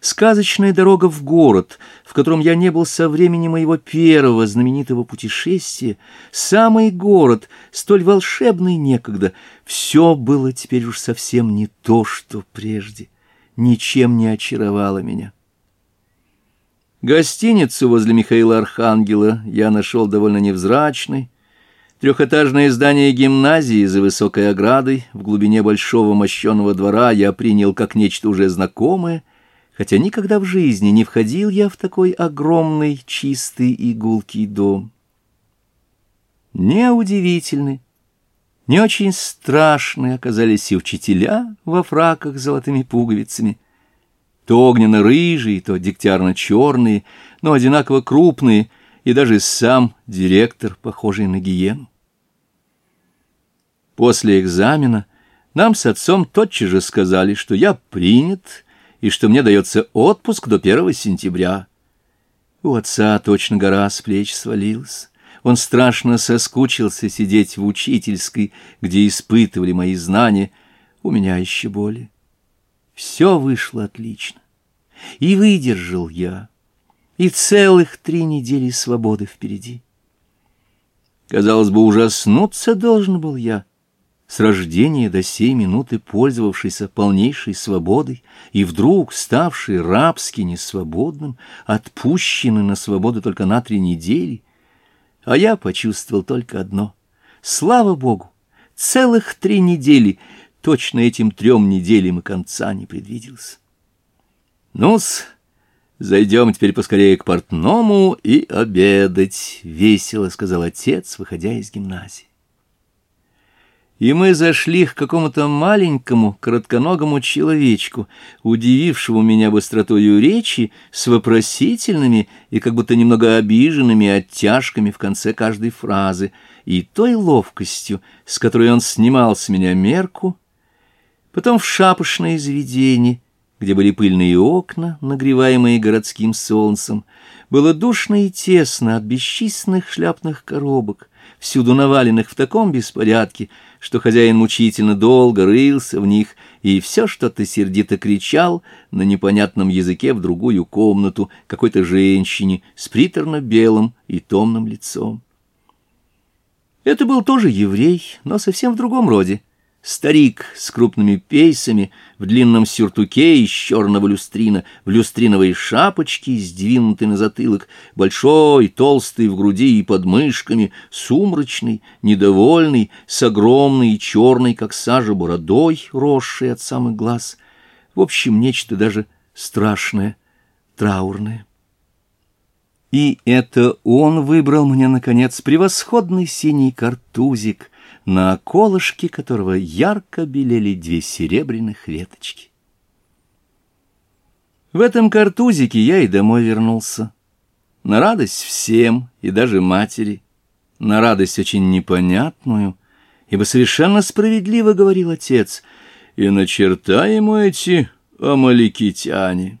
Сказочная дорога в город, в котором я не был со времени моего первого знаменитого путешествия, самый город, столь волшебный некогда, все было теперь уж совсем не то, что прежде, ничем не очаровало меня. Гостиницу возле Михаила Архангела я нашел довольно невзрачной, Трехэтажное здание гимназии за высокой оградой. В глубине большого мощенного двора я принял как нечто уже знакомое — хотя никогда в жизни не входил я в такой огромный, чистый и гулкий дом. Неудивительны, не очень страшны оказались и учителя во фраках с золотыми пуговицами, то огненно-рыжие, то дегтярно-черные, но одинаково крупные, и даже сам директор, похожий на гиен. После экзамена нам с отцом тотчас же сказали, что я принят — и что мне дается отпуск до первого сентября. У отца точно гора с плеч свалилась. Он страшно соскучился сидеть в учительской, где испытывали мои знания. У меня еще более. Все вышло отлично. И выдержал я. И целых три недели свободы впереди. Казалось бы, ужаснуться должен был я с рождения до сей минуты пользовавшийся полнейшей свободой и вдруг ставший рабски несвободным, отпущенный на свободу только на три недели. А я почувствовал только одно. Слава Богу, целых три недели, точно этим трем неделям и конца не предвиделось. Ну-с, зайдем теперь поскорее к портному и обедать, — весело сказал отец, выходя из гимназии и мы зашли к какому-то маленькому, коротконогому человечку, удивившему меня быстротою речи с вопросительными и как будто немного обиженными оттяжками в конце каждой фразы, и той ловкостью, с которой он снимал с меня мерку, потом в шапошное заведение — где были пыльные окна, нагреваемые городским солнцем. Было душно и тесно от бесчисленных шляпных коробок, всюду наваленных в таком беспорядке, что хозяин мучительно долго рылся в них и все что-то сердито кричал на непонятном языке в другую комнату какой-то женщине с приторно-белым и томным лицом. Это был тоже еврей, но совсем в другом роде, Старик с крупными пейсами, в длинном сюртуке из черного люстрина, в люстриновой шапочке, сдвинутый на затылок, большой, толстый в груди и под мышками, сумрачный, недовольный, с огромной и черной, как сажа, бородой, росшей от самых глаз. В общем, нечто даже страшное, траурное. И это он выбрал мне, наконец, превосходный синий картузик, на колышке которого ярко белели две серебряных веточки. В этом картузике я и домой вернулся. На радость всем, и даже матери. На радость очень непонятную, ибо совершенно справедливо говорил отец, и на черта ему эти амаликитяне.